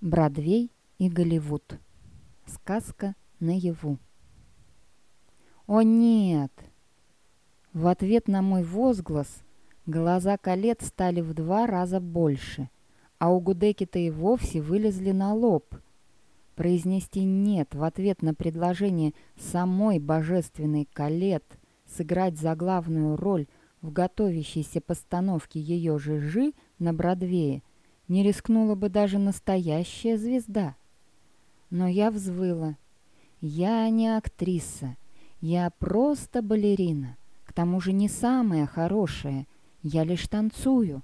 Бродвей и Голливуд. Сказка наяву. О нет! В ответ на мой возглас глаза колет стали в два раза больше, а у Гудеки-то и вовсе вылезли на лоб. Произнести «нет» в ответ на предложение самой божественной колет сыграть заглавную роль в готовящейся постановке ее жижи на Бродвее – не рискнула бы даже настоящая звезда. Но я взвыла. Я не актриса, я просто балерина. К тому же не самая хорошая, я лишь танцую.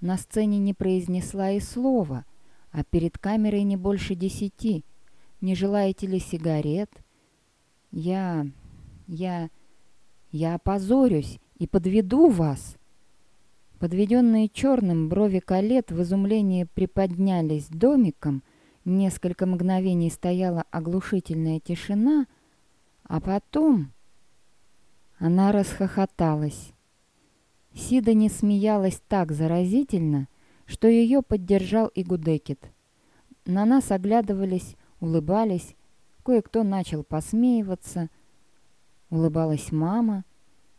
На сцене не произнесла и слова, а перед камерой не больше десяти. Не желаете ли сигарет? Я... я... я опозорюсь и подведу вас. Подведенные черным брови колет в изумлении приподнялись домиком, несколько мгновений стояла оглушительная тишина, а потом она расхохоталась. Сида не смеялась так заразительно, что ее поддержал и Гудекет. На нас оглядывались, улыбались, кое-кто начал посмеиваться. Улыбалась мама.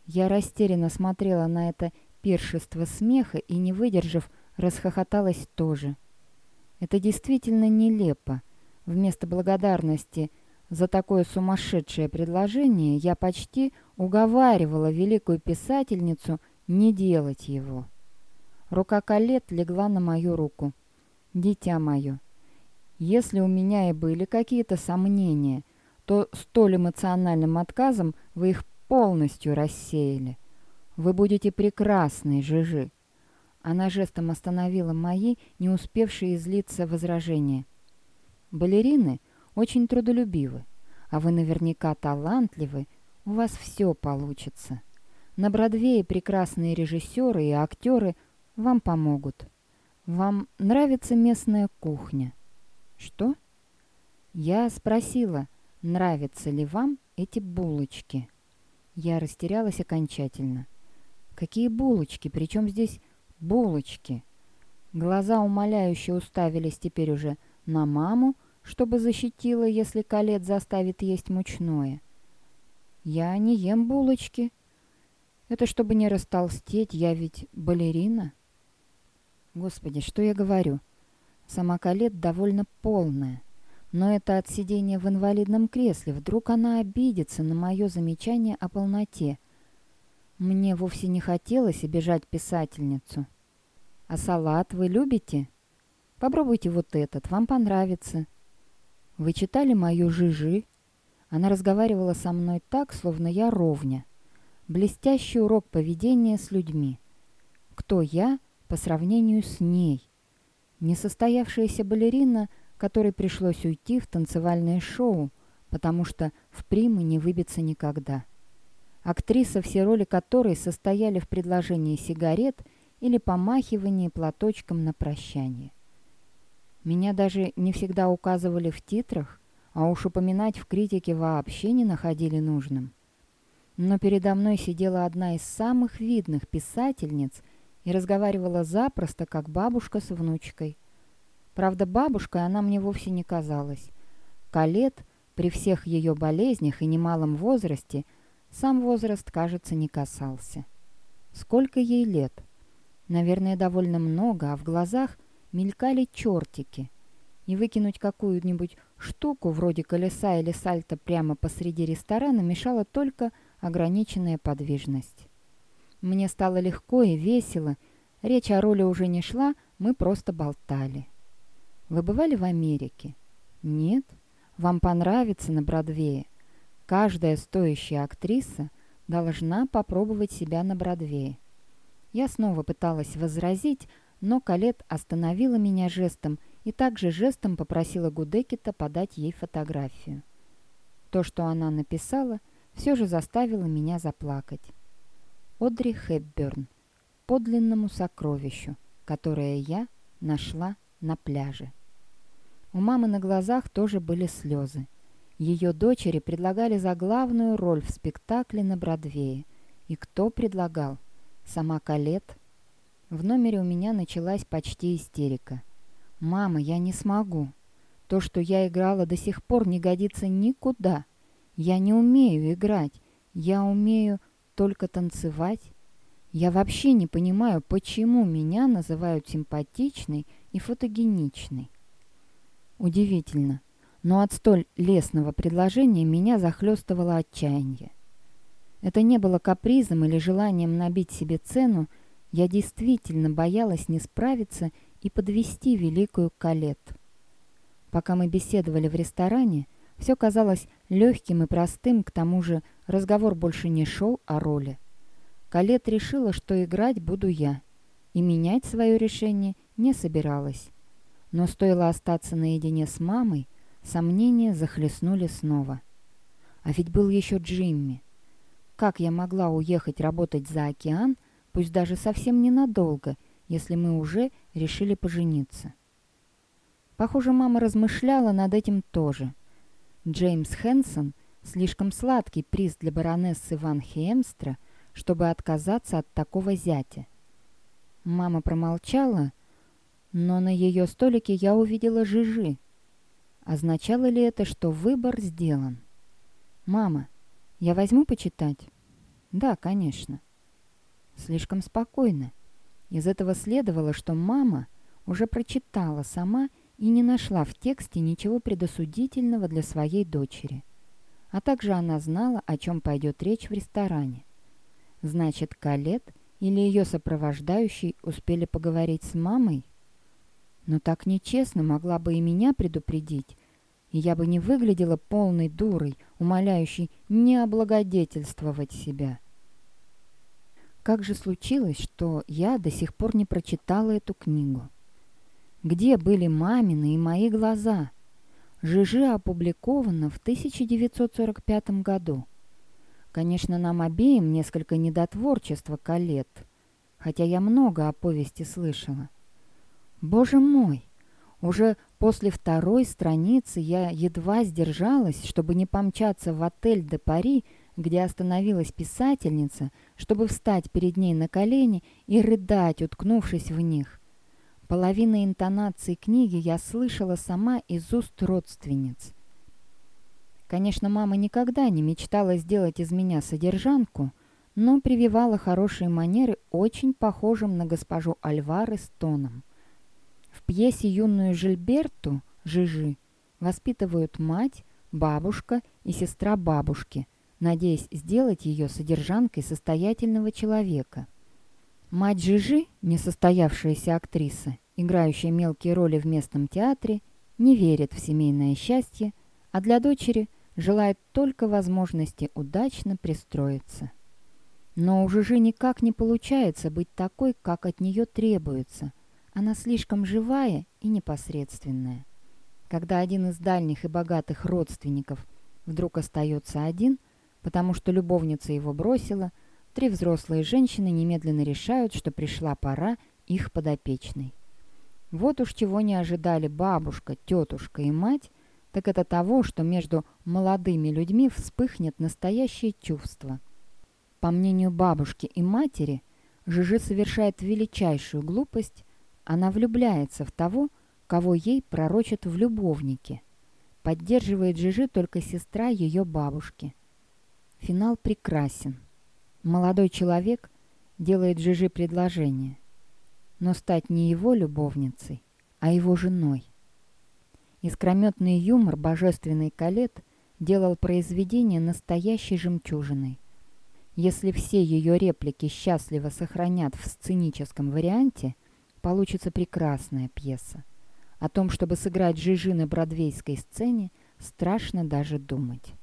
Я растерянно смотрела на это пиршество смеха и, не выдержав, расхохоталась тоже. Это действительно нелепо. Вместо благодарности за такое сумасшедшее предложение я почти уговаривала великую писательницу не делать его. Рука Калет легла на мою руку. «Дитя мое, если у меня и были какие-то сомнения, то столь эмоциональным отказом вы их полностью рассеяли. Вы будете прекрасной, Жижи!» Она жестом остановила мои, не успевшие излиться возражения. «Балерины очень трудолюбивы, а вы наверняка талантливы, у вас все получится. На Бродвее прекрасные режиссеры и актеры вам помогут. Вам нравится местная кухня?» «Что?» «Я спросила, нравятся ли вам эти булочки?» Я растерялась окончательно. Какие булочки? Причем здесь булочки? Глаза умоляюще уставились теперь уже на маму, чтобы защитила, если Калет заставит есть мучное. Я не ем булочки. Это чтобы не растолстеть, я ведь балерина. Господи, что я говорю? Сама Калет довольно полная. Но это от сидения в инвалидном кресле. Вдруг она обидится на мое замечание о полноте — мне вовсе не хотелось обижать писательницу. А салат вы любите? Попробуйте вот этот, вам понравится. Вы читали мою Жижи? Она разговаривала со мной так, словно я ровня. Блестящий урок поведения с людьми. Кто я по сравнению с ней? Несостоявшаяся балерина, которой пришлось уйти в танцевальное шоу, потому что в примы не выбиться никогда актриса, все роли которой состояли в предложении сигарет или помахивании платочком на прощание. Меня даже не всегда указывали в титрах, а уж упоминать в критике вообще не находили нужным. Но передо мной сидела одна из самых видных писательниц и разговаривала запросто, как бабушка с внучкой. Правда, бабушкой она мне вовсе не казалась. Калет, при всех ее болезнях и немалом возрасте – сам возраст, кажется, не касался. Сколько ей лет? Наверное, довольно много, а в глазах мелькали чертики. И выкинуть какую-нибудь штуку вроде колеса или сальто прямо посреди ресторана мешала только ограниченная подвижность. Мне стало легко и весело. Речь о роли уже не шла, мы просто болтали. Вы бывали в Америке? Нет? Вам понравится на Бродвее? Каждая стоящая актриса должна попробовать себя на Бродвее. Я снова пыталась возразить, но Калет остановила меня жестом и также жестом попросила Гудекета подать ей фотографию. То, что она написала, все же заставило меня заплакать. Одри Хепберн, подлинному сокровищу, которое я нашла на пляже. У мамы на глазах тоже были слезы. Ее дочери предлагали за главную роль в спектакле на Бродвее. И кто предлагал? Сама Калет? В номере у меня началась почти истерика. «Мама, я не смогу. То, что я играла до сих пор, не годится никуда. Я не умею играть. Я умею только танцевать. Я вообще не понимаю, почему меня называют симпатичной и фотогеничной. Удивительно, но от столь лестного предложения меня захлестывало отчаяние. Это не было капризом или желанием набить себе цену, я действительно боялась не справиться и подвести великую Калет. Пока мы беседовали в ресторане, все казалось легким и простым, к тому же разговор больше не шел о роли. Калет решила, что играть буду я, и менять свое решение не собиралась. Но стоило остаться наедине с мамой, сомнения захлестнули снова. А ведь был еще Джимми. Как я могла уехать работать за океан, пусть даже совсем ненадолго, если мы уже решили пожениться? Похоже, мама размышляла над этим тоже. Джеймс Хэнсон — слишком сладкий приз для баронессы Ван Хемстра — чтобы отказаться от такого зятя. Мама промолчала, но на ее столике я увидела жижи. Означало ли это, что выбор сделан? «Мама, я возьму почитать?» «Да, конечно». Слишком спокойно. Из этого следовало, что мама уже прочитала сама и не нашла в тексте ничего предосудительного для своей дочери. А также она знала, о чем пойдет речь в ресторане. Значит, Калет или ее сопровождающий успели поговорить с мамой? Но так нечестно могла бы и меня предупредить, и я бы не выглядела полной дурой, умоляющей не облагодетельствовать себя. Как же случилось, что я до сих пор не прочитала эту книгу? Где были мамины и мои глаза? Жижи опубликована в 1945 году. Конечно, нам обеим несколько недотворчества колет, хотя я много о повести слышала. Боже мой! Уже после второй страницы я едва сдержалась, чтобы не помчаться в отель де Пари, где остановилась писательница, чтобы встать перед ней на колени и рыдать, уткнувшись в них. Половина интонации книги я слышала сама из уст родственниц. Конечно, мама никогда не мечтала сделать из меня содержанку, но прививала хорошие манеры, очень похожим на госпожу Альвары с тоном. В пьесе юную Жильберту, Жижи, воспитывают мать, бабушка и сестра бабушки, надеясь сделать ее содержанкой состоятельного человека. Мать Жижи, несостоявшаяся актриса, играющая мелкие роли в местном театре, не верит в семейное счастье, а для дочери – желает только возможности удачно пристроиться. Но у Жижи никак не получается быть такой, как от нее требуется. Она слишком живая и непосредственная. Когда один из дальних и богатых родственников вдруг остается один, потому что любовница его бросила, три взрослые женщины немедленно решают, что пришла пора их подопечной. Вот уж чего не ожидали бабушка, тетушка и мать, так это того, что между молодыми людьми вспыхнет настоящее чувство. По мнению бабушки и матери, Жижи совершает величайшую глупость, она влюбляется в того, кого ей пророчат в любовнике. Поддерживает Жижи только сестра ее бабушки. Финал прекрасен. Молодой человек делает Жижи предложение, но стать не его любовницей, а его женой. Искрометный юмор божественный Калет делал произведение настоящей жемчужиной. Если все ее реплики счастливо сохранят в сценическом варианте, получится прекрасная пьеса. О том, чтобы сыграть Жижи на бродвейской сцене, страшно даже думать.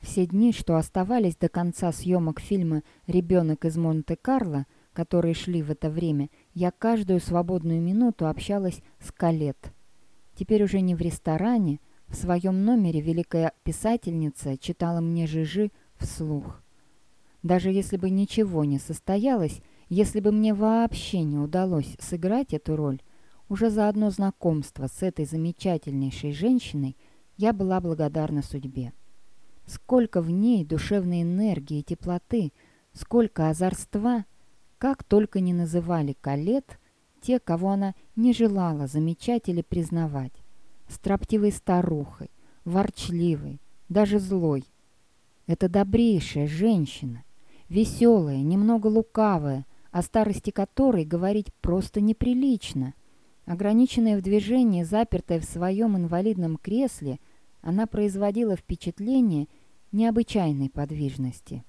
Все дни, что оставались до конца съемок фильма «Ребенок из Монте-Карло», которые шли в это время, я каждую свободную минуту общалась с Калет – Теперь уже не в ресторане, в своем номере великая писательница читала мне Жижи вслух. Даже если бы ничего не состоялось, если бы мне вообще не удалось сыграть эту роль, уже за одно знакомство с этой замечательнейшей женщиной я была благодарна судьбе. Сколько в ней душевной энергии и теплоты, сколько озорства, как только не называли Калет – те, кого она не желала замечать или признавать. строптивой старухой, ворчливой, даже злой. Это добрейшая женщина, веселая, немного лукавая, о старости которой говорить просто неприлично. Ограниченная в движении, запертая в своем инвалидном кресле, она производила впечатление необычайной подвижности.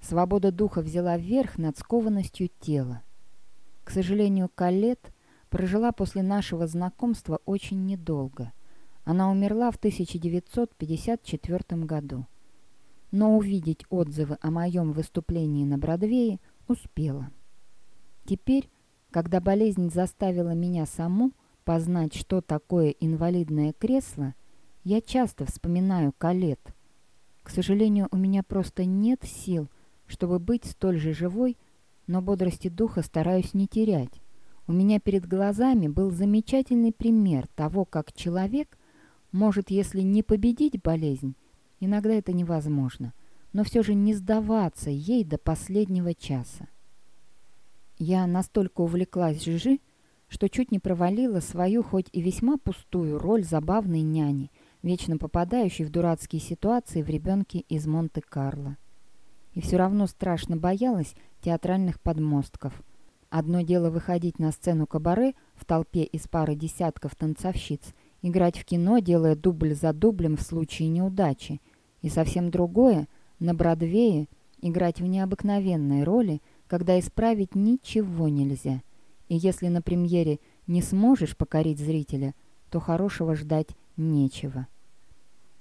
Свобода духа взяла верх над скованностью тела. К сожалению, Калет прожила после нашего знакомства очень недолго. Она умерла в 1954 году. Но увидеть отзывы о моем выступлении на Бродвее успела. Теперь, когда болезнь заставила меня саму познать, что такое инвалидное кресло, я часто вспоминаю Калет. К сожалению, у меня просто нет сил, чтобы быть столь же живой, но бодрости духа стараюсь не терять. У меня перед глазами был замечательный пример того, как человек может, если не победить болезнь, иногда это невозможно, но все же не сдаваться ей до последнего часа. Я настолько увлеклась Жижи, что чуть не провалила свою, хоть и весьма пустую, роль забавной няни, вечно попадающей в дурацкие ситуации в ребенке из Монте-Карло. И все равно страшно боялась театральных подмостков. Одно дело выходить на сцену кабаре в толпе из пары десятков танцовщиц, играть в кино, делая дубль за дублем в случае неудачи, и совсем другое — на Бродвее играть в необыкновенной роли, когда исправить ничего нельзя. И если на премьере не сможешь покорить зрителя, то хорошего ждать нечего.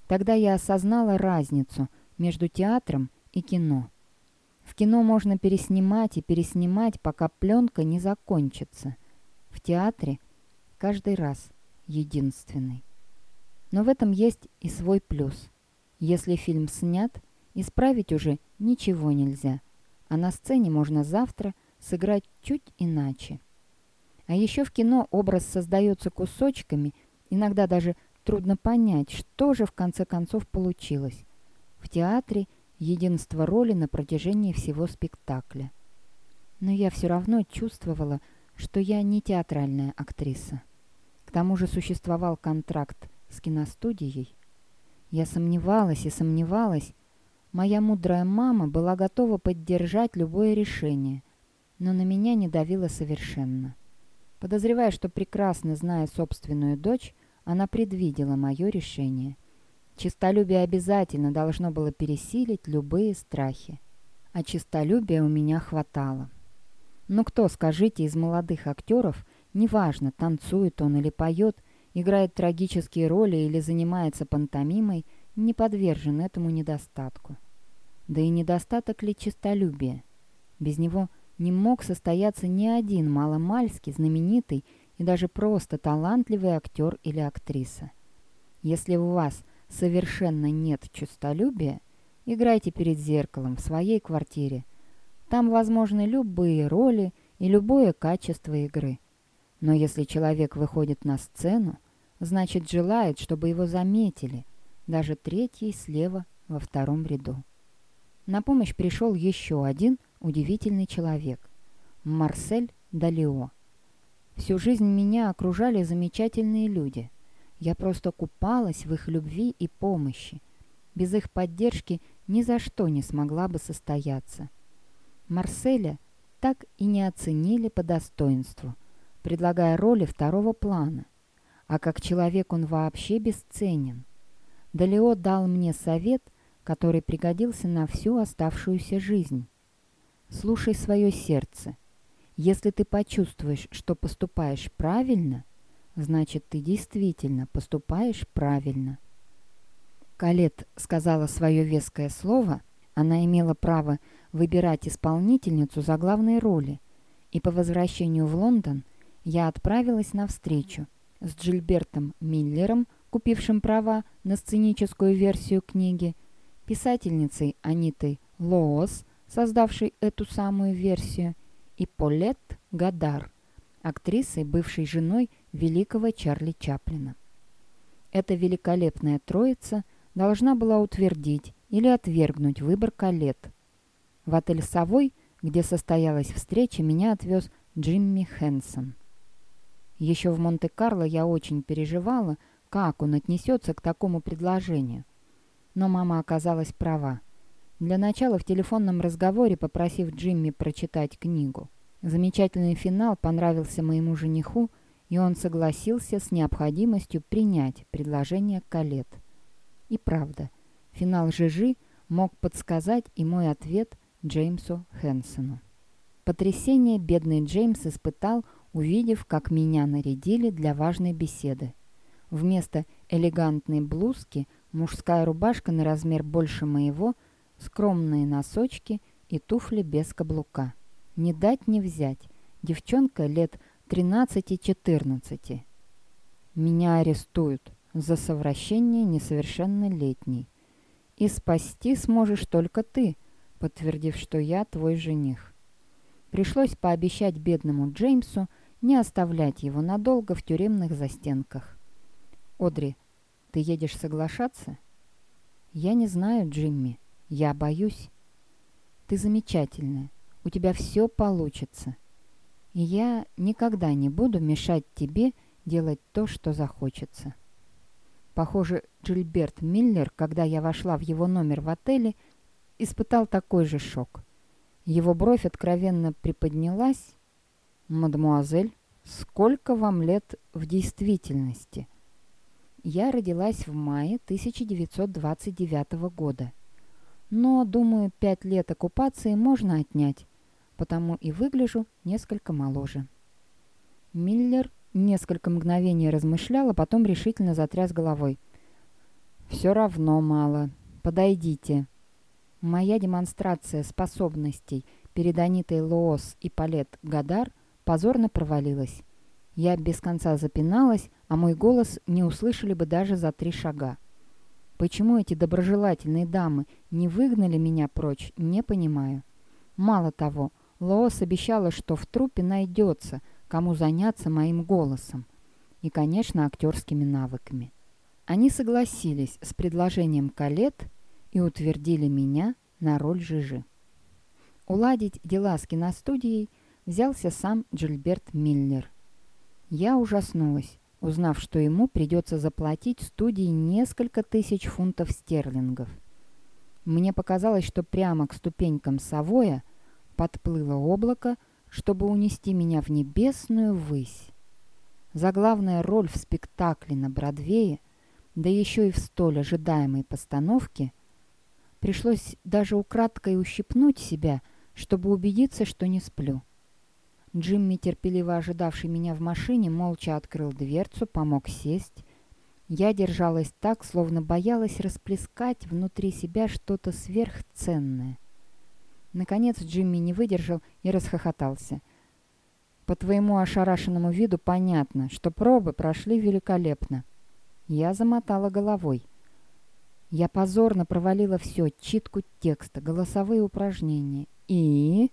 Тогда я осознала разницу между театром и кино. В кино можно переснимать и переснимать, пока пленка не закончится. В театре каждый раз единственный. Но в этом есть и свой плюс. Если фильм снят, исправить уже ничего нельзя, а на сцене можно завтра сыграть чуть иначе. А еще в кино образ создается кусочками, иногда даже трудно понять, что же в конце концов получилось. В театре единство роли на протяжении всего спектакля. Но я все равно чувствовала, что я не театральная актриса. К тому же существовал контракт с киностудией. Я сомневалась и сомневалась. Моя мудрая мама была готова поддержать любое решение, но на меня не давила совершенно. Подозревая, что прекрасно зная собственную дочь, она предвидела мое решение – Чистолюбие обязательно должно было пересилить любые страхи. А чистолюбия у меня хватало. Но кто, скажите, из молодых актеров, неважно, танцует он или поет, играет трагические роли или занимается пантомимой, не подвержен этому недостатку. Да и недостаток ли чистолюбия? Без него не мог состояться ни один маломальский, знаменитый и даже просто талантливый актер или актриса. Если у вас – совершенно нет честолюбия, играйте перед зеркалом в своей квартире. Там возможны любые роли и любое качество игры. Но если человек выходит на сцену, значит желает, чтобы его заметили, даже третий слева во втором ряду. На помощь пришел еще один удивительный человек – Марсель Далио. Всю жизнь меня окружали замечательные люди – я просто купалась в их любви и помощи. Без их поддержки ни за что не смогла бы состояться. Марселя так и не оценили по достоинству, предлагая роли второго плана. А как человек он вообще бесценен. Далео дал мне совет, который пригодился на всю оставшуюся жизнь. Слушай свое сердце. Если ты почувствуешь, что поступаешь правильно – значит, ты действительно поступаешь правильно. Калет сказала свое веское слово, она имела право выбирать исполнительницу за главные роли, и по возвращению в Лондон я отправилась на встречу с Джильбертом Миллером, купившим права на сценическую версию книги, писательницей Анитой Лоос, создавшей эту самую версию, и Полет Гадар, актрисой, бывшей женой великого Чарли Чаплина. Эта великолепная троица должна была утвердить или отвергнуть выбор Калет. В отель «Совой», где состоялась встреча, меня отвез Джимми Хэнсон. Еще в Монте-Карло я очень переживала, как он отнесется к такому предложению. Но мама оказалась права. Для начала в телефонном разговоре, попросив Джимми прочитать книгу. Замечательный финал понравился моему жениху, и он согласился с необходимостью принять предложение Калет. И правда, финал Жижи мог подсказать и мой ответ Джеймсу Хэнсону. Потрясение бедный Джеймс испытал, увидев, как меня нарядили для важной беседы. Вместо элегантной блузки мужская рубашка на размер больше моего, скромные носочки и туфли без каблука. Не дать не взять. Девчонка лет 13-14. Меня арестуют за совращение несовершеннолетней. И спасти сможешь только ты, подтвердив, что я твой жених. Пришлось пообещать бедному Джеймсу не оставлять его надолго в тюремных застенках. «Одри, ты едешь соглашаться?» «Я не знаю, Джимми. Я боюсь». «Ты замечательная. У тебя все получится. И я никогда не буду мешать тебе делать то, что захочется». Похоже, Джильберт Миллер, когда я вошла в его номер в отеле, испытал такой же шок. Его бровь откровенно приподнялась. «Мадемуазель, сколько вам лет в действительности?» Я родилась в мае 1929 года. Но, думаю, пять лет оккупации можно отнять, потому и выгляжу несколько моложе. Миллер Несколько мгновений размышлял, а потом решительно затряс головой. «Все равно мало. Подойдите». Моя демонстрация способностей перед Анитой Лоос и Палет Гадар позорно провалилась. Я без конца запиналась, а мой голос не услышали бы даже за три шага. Почему эти доброжелательные дамы не выгнали меня прочь, не понимаю. Мало того, Лоос обещала, что в трупе найдется – кому заняться моим голосом и, конечно, актерскими навыками. Они согласились с предложением Калет и утвердили меня на роль Жижи. Уладить дела с киностудией взялся сам Джильберт Миллер. Я ужаснулась, узнав, что ему придется заплатить студии несколько тысяч фунтов стерлингов. Мне показалось, что прямо к ступенькам Савоя подплыло облако, чтобы унести меня в небесную высь. Заглавная роль в спектакле на Бродвее, да еще и в столь ожидаемой постановке, пришлось даже украдкой ущипнуть себя, чтобы убедиться, что не сплю. Джимми, терпеливо ожидавший меня в машине, молча открыл дверцу, помог сесть. Я держалась так, словно боялась расплескать внутри себя что-то сверхценное. Наконец Джимми не выдержал и расхохотался. «По твоему ошарашенному виду понятно, что пробы прошли великолепно». Я замотала головой. Я позорно провалила все, читку текста, голосовые упражнения. И...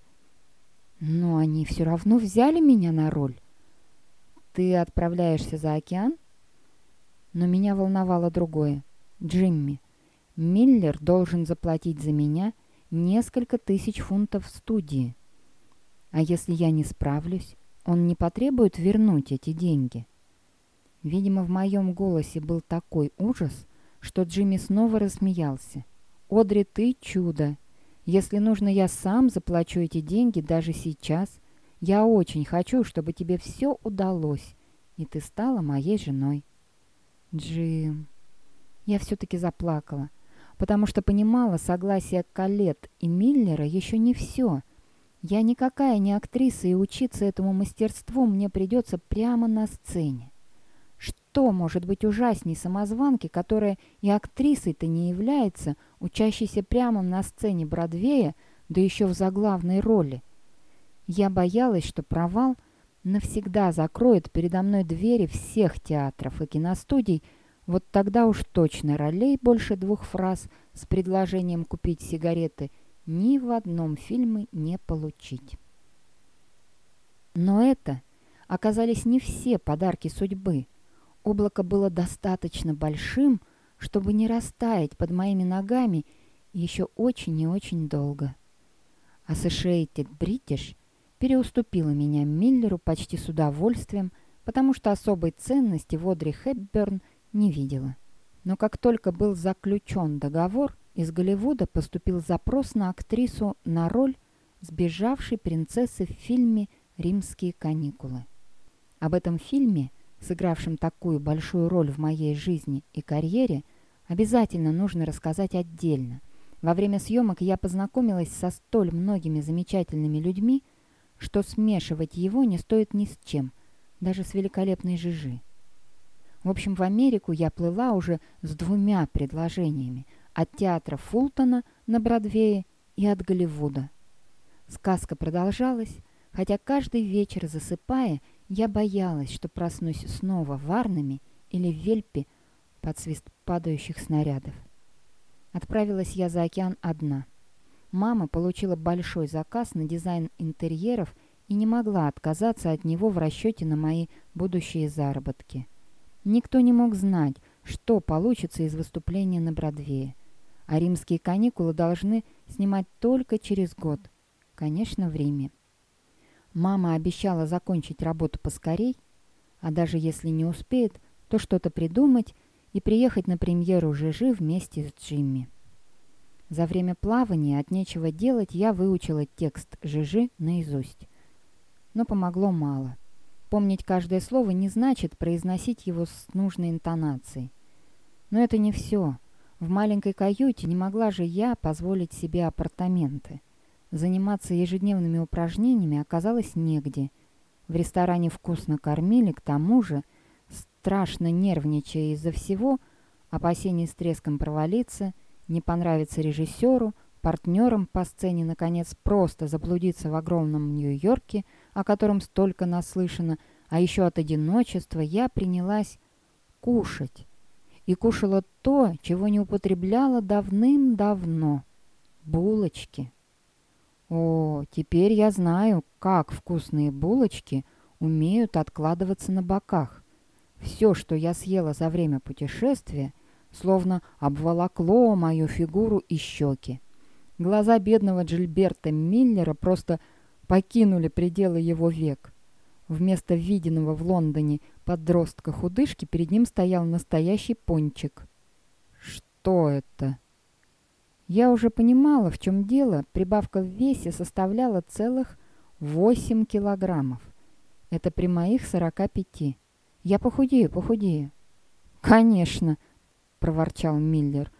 Но они все равно взяли меня на роль. Ты отправляешься за океан? Но меня волновало другое. Джимми, Миллер должен заплатить за меня несколько тысяч фунтов в студии. А если я не справлюсь, он не потребует вернуть эти деньги. Видимо, в моем голосе был такой ужас, что Джимми снова рассмеялся. «Одри, ты чудо! Если нужно, я сам заплачу эти деньги даже сейчас. Я очень хочу, чтобы тебе все удалось, и ты стала моей женой». «Джим...» Я все-таки заплакала потому что понимала, согласие Калет и Миллера еще не все. Я никакая не актриса, и учиться этому мастерству мне придется прямо на сцене. Что может быть ужасней самозванки, которая и актрисой-то не является, учащейся прямо на сцене Бродвея, да еще в заглавной роли? Я боялась, что провал навсегда закроет передо мной двери всех театров и киностудий, вот тогда уж точно ролей больше двух фраз с предложением купить сигареты ни в одном фильме не получить. Но это оказались не все подарки судьбы. Облако было достаточно большим, чтобы не растаять под моими ногами еще очень и очень долго. Associated British переуступила меня Миллеру почти с удовольствием, потому что особой ценности в Одри Хепберн не видела. Но как только был заключен договор, из Голливуда поступил запрос на актрису на роль сбежавшей принцессы в фильме «Римские каникулы». Об этом фильме, сыгравшем такую большую роль в моей жизни и карьере, обязательно нужно рассказать отдельно. Во время съемок я познакомилась со столь многими замечательными людьми, что смешивать его не стоит ни с чем, даже с великолепной Жижи. В общем, в Америку я плыла уже с двумя предложениями – от театра Фултона на Бродвее и от Голливуда. Сказка продолжалась, хотя каждый вечер засыпая, я боялась, что проснусь снова в Арнаме или в Вельпе под свист падающих снарядов. Отправилась я за океан одна. Мама получила большой заказ на дизайн интерьеров и не могла отказаться от него в расчете на мои будущие заработки. Никто не мог знать, что получится из выступления на Бродвее. А римские каникулы должны снимать только через год. Конечно, в Риме. Мама обещала закончить работу поскорей, а даже если не успеет, то что-то придумать и приехать на премьеру Жижи вместе с Джимми. За время плавания от нечего делать я выучила текст Жижи наизусть. Но помогло мало. Помнить каждое слово не значит произносить его с нужной интонацией. Но это не все. В маленькой каюте не могла же я позволить себе апартаменты. Заниматься ежедневными упражнениями оказалось негде. В ресторане вкусно кормили, к тому же, страшно нервничая из-за всего, опасений с треском провалиться, не понравится режиссеру, партнерам по сцене, наконец, просто заблудиться в огромном Нью-Йорке, о котором столько наслышано, а еще от одиночества я принялась кушать и кушала то, чего не употребляла давным-давно – булочки. О, теперь я знаю, как вкусные булочки умеют откладываться на боках. Все, что я съела за время путешествия, словно обволокло мою фигуру и щеки. Глаза бедного Джильберта Миллера просто покинули пределы его век. Вместо виденного в Лондоне подростка-худышки перед ним стоял настоящий пончик. Что это? Я уже понимала, в чем дело. Прибавка в весе составляла целых 8 килограммов. Это при моих 45. Я похудею, похудею. Конечно, проворчал Миллер.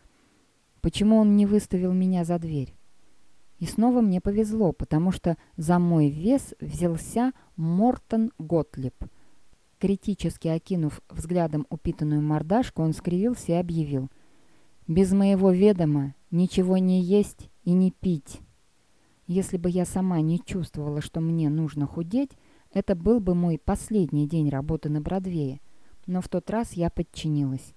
Почему он не выставил меня за дверь? И снова мне повезло, потому что за мой вес взялся Мортон Готлиб. Критически окинув взглядом упитанную мордашку, он скривился и объявил. «Без моего ведома ничего не есть и не пить. Если бы я сама не чувствовала, что мне нужно худеть, это был бы мой последний день работы на Бродвее. Но в тот раз я подчинилась.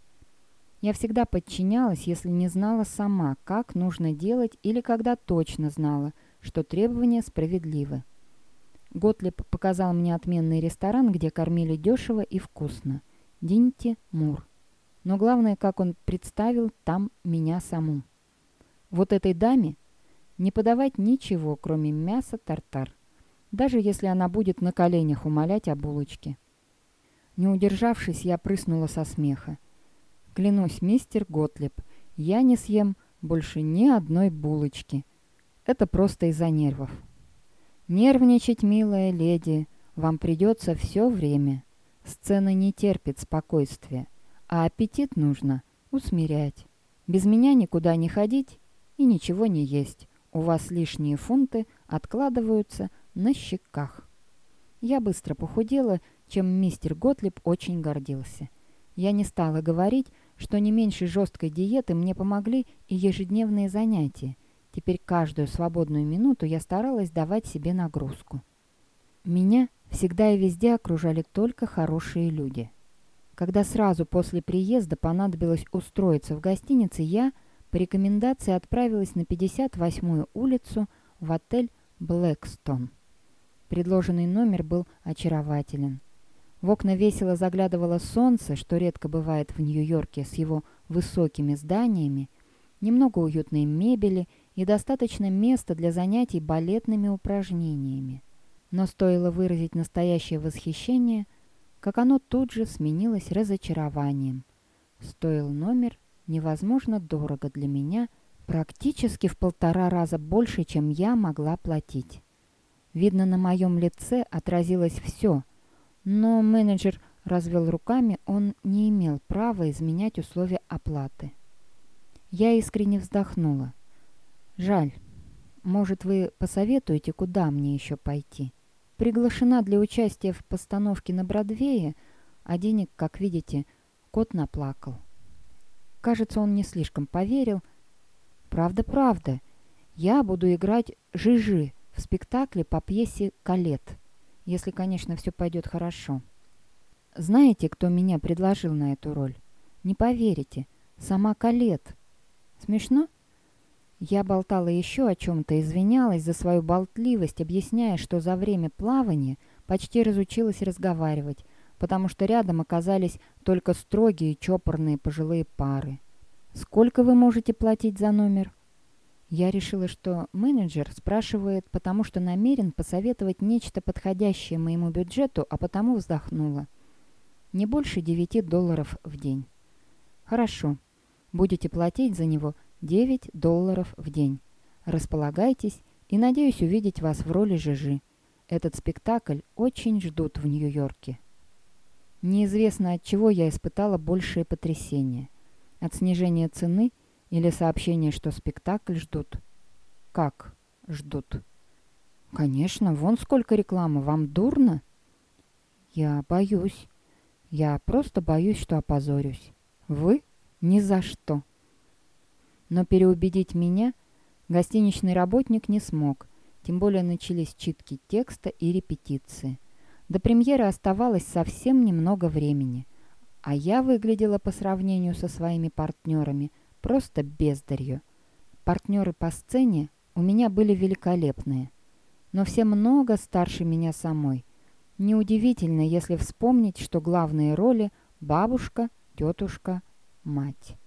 Я всегда подчинялась, если не знала сама, как нужно делать, или когда точно знала, что требования справедливы. Готлеб показал мне отменный ресторан, где кормили дешево и вкусно. Динти Мур. Но главное, как он представил там меня саму. Вот этой даме не подавать ничего, кроме мяса тартар, даже если она будет на коленях умолять о булочке. Не удержавшись, я прыснула со смеха. Клянусь, мистер Готлеб, я не съем больше ни одной булочки. Это просто из-за нервов. Нервничать, милая леди, вам придется все время. Сцена не терпит спокойствия, а аппетит нужно усмирять. Без меня никуда не ходить и ничего не есть. У вас лишние фунты откладываются на щеках. Я быстро похудела, чем мистер Готлиб очень гордился. Я не стала говорить, что не меньше жесткой диеты мне помогли и ежедневные занятия. Теперь каждую свободную минуту я старалась давать себе нагрузку. Меня всегда и везде окружали только хорошие люди. Когда сразу после приезда понадобилось устроиться в гостинице, я по рекомендации отправилась на 58-ю улицу в отель «Блэкстон». Предложенный номер был очарователен. В окна весело заглядывало солнце, что редко бывает в Нью-Йорке с его высокими зданиями, немного уютной мебели и достаточно места для занятий балетными упражнениями. Но стоило выразить настоящее восхищение, как оно тут же сменилось разочарованием. стоил номер невозможно дорого для меня, практически в полтора раза больше, чем я могла платить. Видно, на моем лице отразилось все, но менеджер развел руками, он не имел права изменять условия оплаты. Я искренне вздохнула. «Жаль. Может, вы посоветуете, куда мне еще пойти? Приглашена для участия в постановке на Бродвее, а денег, как видите, кот наплакал». Кажется, он не слишком поверил. «Правда, правда. Я буду играть Жижи в спектакле по пьесе «Калет», если, конечно, все пойдет хорошо». Знаете, кто меня предложил на эту роль? Не поверите, сама Калет. Смешно? Я болтала еще о чем-то, извинялась за свою болтливость, объясняя, что за время плавания почти разучилась разговаривать, потому что рядом оказались только строгие чопорные пожилые пары. «Сколько вы можете платить за номер?» Я решила, что менеджер спрашивает, потому что намерен посоветовать нечто подходящее моему бюджету, а потому вздохнула. Не больше 9 долларов в день. Хорошо. Будете платить за него 9 долларов в день. Располагайтесь и надеюсь увидеть вас в роли Жижи. Этот спектакль очень ждут в Нью-Йорке. Неизвестно, от чего я испытала большее потрясение. От снижения цены или сообщения, что спектакль ждут. Как ждут? Конечно, вон сколько рекламы. Вам дурно? Я боюсь. Я просто боюсь, что опозорюсь. Вы? Ни за что. Но переубедить меня гостиничный работник не смог, тем более начались читки текста и репетиции. До премьеры оставалось совсем немного времени, а я выглядела по сравнению со своими партнерами просто бездарью. Партнеры по сцене у меня были великолепные, но все много старше меня самой – Неудивительно, если вспомнить, что главные роли – бабушка, тетушка, мать.